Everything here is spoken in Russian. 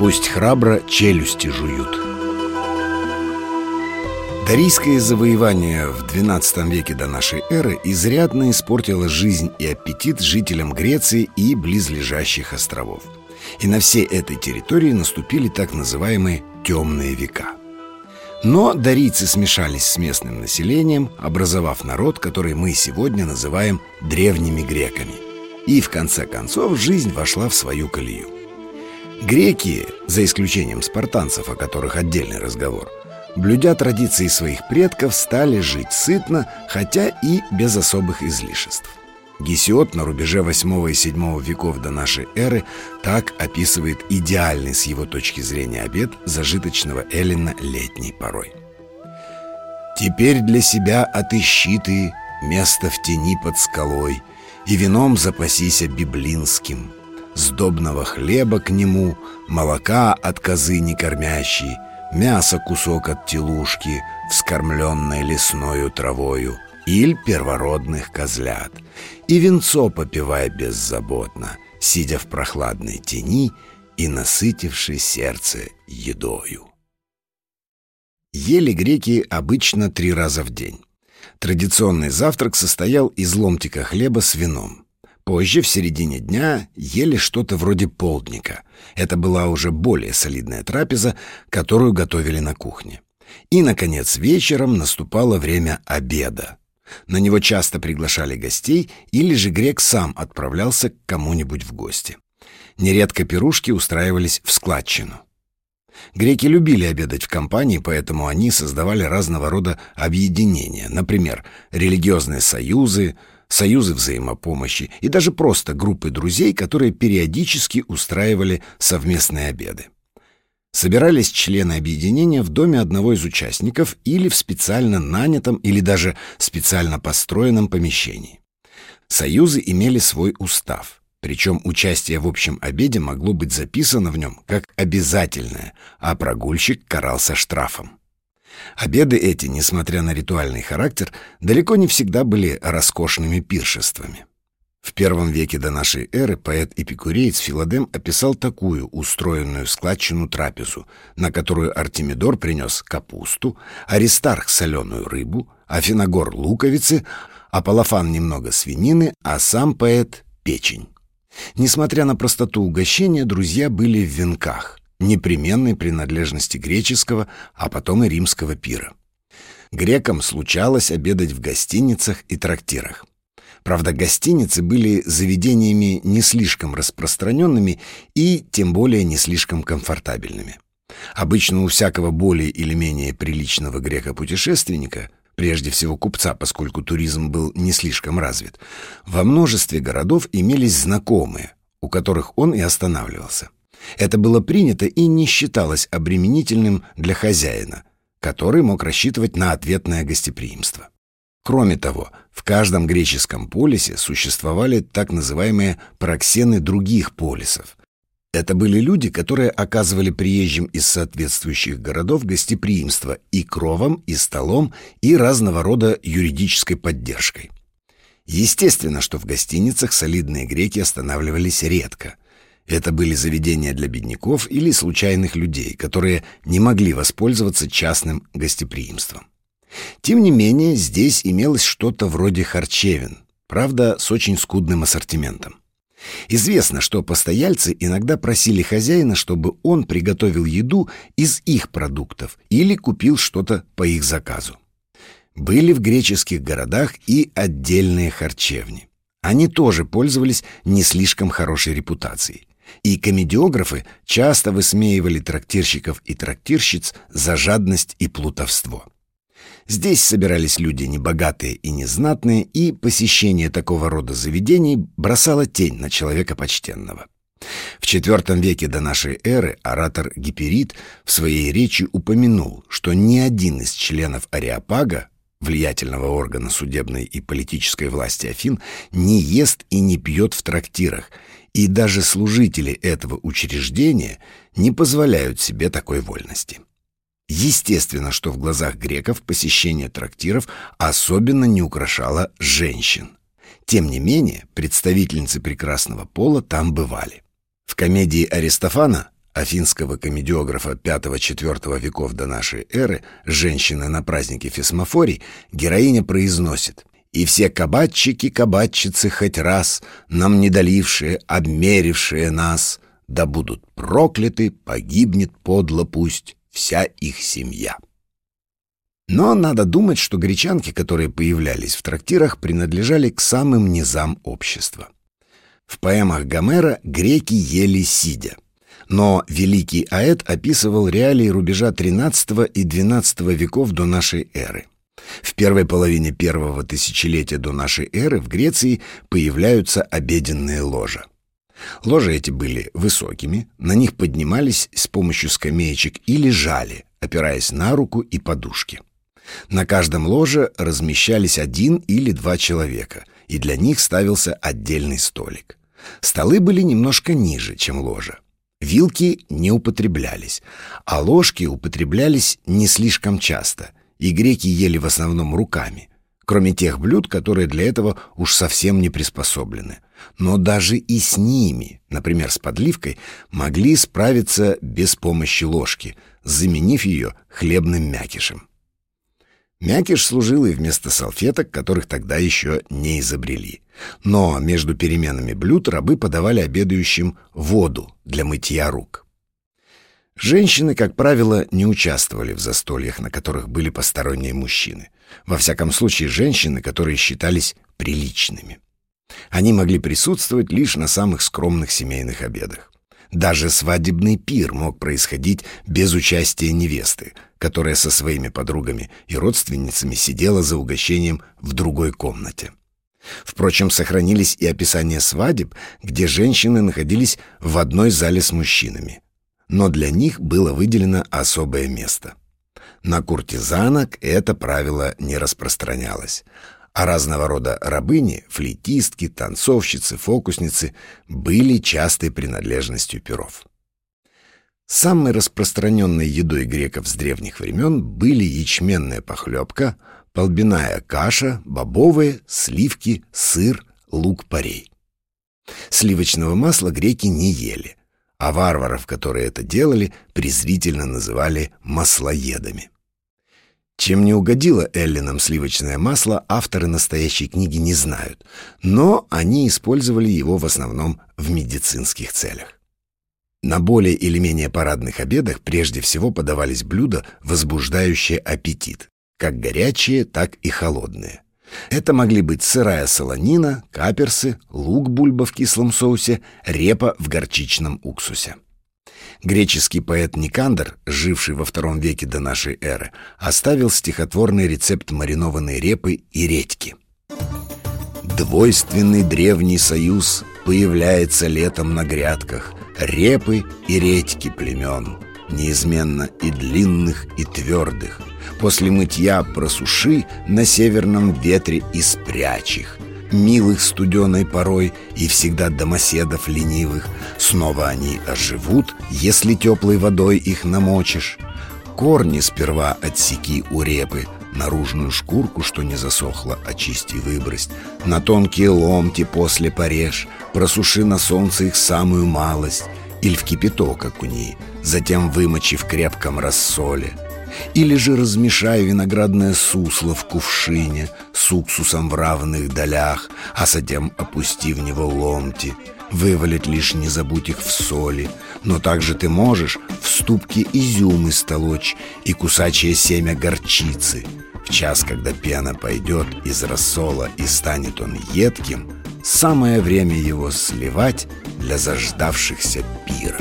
Пусть храбро челюсти жуют. Дарийское завоевание в XII веке до нашей эры изрядно испортило жизнь и аппетит жителям Греции и близлежащих островов. И на всей этой территории наступили так называемые «темные века». Но дарийцы смешались с местным населением, образовав народ, который мы сегодня называем древними греками. И в конце концов жизнь вошла в свою колею. Греки, за исключением спартанцев, о которых отдельный разговор – блюдя традиции своих предков, стали жить сытно, хотя и без особых излишеств. Гесиод на рубеже 8 и 7 веков до нашей эры так описывает идеальный с его точки зрения обед зажиточного Эллина летней порой. «Теперь для себя отыщи ты место в тени под скалой, и вином запасися библинским, сдобного хлеба к нему, молока от козы не кормящей, мясо кусок от телушки, вскормленной лесною травою, иль первородных козлят, и венцо попивая беззаботно, сидя в прохладной тени и насытивши сердце едою. Ели греки обычно три раза в день. Традиционный завтрак состоял из ломтика хлеба с вином. Позже, в середине дня, ели что-то вроде полдника. Это была уже более солидная трапеза, которую готовили на кухне. И, наконец, вечером наступало время обеда. На него часто приглашали гостей, или же грек сам отправлялся к кому-нибудь в гости. Нередко пирушки устраивались в складчину. Греки любили обедать в компании, поэтому они создавали разного рода объединения, например, религиозные союзы, союзы взаимопомощи и даже просто группы друзей, которые периодически устраивали совместные обеды. Собирались члены объединения в доме одного из участников или в специально нанятом или даже специально построенном помещении. Союзы имели свой устав, причем участие в общем обеде могло быть записано в нем как обязательное, а прогульщик карался штрафом. Обеды эти, несмотря на ритуальный характер, далеко не всегда были роскошными пиршествами. В первом веке до нашей эры поэт-эпикуреец Филадем описал такую устроенную складчину трапезу, на которую Артемидор принес капусту, Аристарх — соленую рыбу, Афиногор — луковицы, Аполлофан — немного свинины, а сам поэт — печень. Несмотря на простоту угощения, друзья были в венках непременной принадлежности греческого, а потом и римского пира. Грекам случалось обедать в гостиницах и трактирах. Правда, гостиницы были заведениями не слишком распространенными и тем более не слишком комфортабельными. Обычно у всякого более или менее приличного грека-путешественника, прежде всего купца, поскольку туризм был не слишком развит, во множестве городов имелись знакомые, у которых он и останавливался. Это было принято и не считалось обременительным для хозяина, который мог рассчитывать на ответное гостеприимство. Кроме того, в каждом греческом полисе существовали так называемые проксены других полисов. Это были люди, которые оказывали приезжим из соответствующих городов гостеприимство и кровом, и столом, и разного рода юридической поддержкой. Естественно, что в гостиницах солидные греки останавливались редко. Это были заведения для бедняков или случайных людей, которые не могли воспользоваться частным гостеприимством. Тем не менее, здесь имелось что-то вроде харчевин, правда, с очень скудным ассортиментом. Известно, что постояльцы иногда просили хозяина, чтобы он приготовил еду из их продуктов или купил что-то по их заказу. Были в греческих городах и отдельные харчевни. Они тоже пользовались не слишком хорошей репутацией. И комедиографы часто высмеивали трактирщиков и трактирщиц за жадность и плутовство. Здесь собирались люди небогатые и незнатные, и посещение такого рода заведений бросало тень на человека почтенного. В IV веке до нашей эры оратор Гиперид в своей речи упомянул, что ни один из членов Ариапага, влиятельного органа судебной и политической власти Афин, не ест и не пьет в трактирах, и даже служители этого учреждения не позволяют себе такой вольности. Естественно, что в глазах греков посещение трактиров особенно не украшало женщин. Тем не менее, представительницы прекрасного пола там бывали. В комедии Аристофана афинского комедиографа V-IV веков до нашей эры, женщины на празднике Фесмофорий, героиня произносит «И все кабачики-кабачицы хоть раз, нам не долившие, обмерившие нас, да будут прокляты, погибнет подло пусть вся их семья». Но надо думать, что гречанки, которые появлялись в трактирах, принадлежали к самым низам общества. В поэмах Гомера греки ели сидя. Но великий Аэт описывал реалии рубежа XIII и XII веков до нашей эры. В первой половине первого тысячелетия до нашей эры в Греции появляются обеденные ложа. Ложи эти были высокими, на них поднимались с помощью скамеечек и лежали, опираясь на руку и подушки. На каждом ложе размещались один или два человека, и для них ставился отдельный столик. Столы были немножко ниже, чем ложа. Вилки не употреблялись, а ложки употреблялись не слишком часто, и греки ели в основном руками, кроме тех блюд, которые для этого уж совсем не приспособлены. Но даже и с ними, например, с подливкой, могли справиться без помощи ложки, заменив ее хлебным мякишем. Мякиш служил и вместо салфеток, которых тогда еще не изобрели. Но между переменами блюд рабы подавали обедающим воду для мытья рук. Женщины, как правило, не участвовали в застольях, на которых были посторонние мужчины. Во всяком случае, женщины, которые считались приличными. Они могли присутствовать лишь на самых скромных семейных обедах. Даже свадебный пир мог происходить без участия невесты, которая со своими подругами и родственницами сидела за угощением в другой комнате. Впрочем, сохранились и описания свадеб, где женщины находились в одной зале с мужчинами. Но для них было выделено особое место. На куртизанок это правило не распространялось, а разного рода рабыни, флейтистки, танцовщицы, фокусницы были частой принадлежностью перов. Самой распространенной едой греков с древних времен были ячменная похлебка, полбяная каша, бобовые, сливки, сыр, лук-порей. Сливочного масла греки не ели, а варваров, которые это делали, презрительно называли маслоедами. Чем не угодило Эллинам сливочное масло, авторы настоящей книги не знают, но они использовали его в основном в медицинских целях. На более или менее парадных обедах прежде всего подавались блюда, возбуждающие аппетит, как горячие, так и холодные. Это могли быть сырая солонина, каперсы, лук-бульба в кислом соусе, репа в горчичном уксусе. Греческий поэт Никандр, живший во втором веке до нашей эры, оставил стихотворный рецепт маринованной репы и редьки. Двойственный древний союз появляется летом на грядках репы и редьки племен, неизменно и длинных, и твердых. После мытья просуши на северном ветре и спрячь их — милых студеной порой и всегда домоседов ленивых. Снова они оживут, если теплой водой их намочишь. Корни сперва отсеки у репы, наружную шкурку, что не засохла, очисти выбрось. На тонкие ломти после порежь, просуши на солнце их самую малость, или в кипяток окуни, затем вымочи в крепком рассоле. Или же размешай виноградное сусло в кувшине с уксусом в равных долях, а затем опусти в него ломти. Вывалить лишь не забудь их в соли, но также ты можешь в ступке изюмы столочь и кусачее семя горчицы. В час, когда пена пойдет из рассола и станет он едким, самое время его сливать для заждавшихся пира.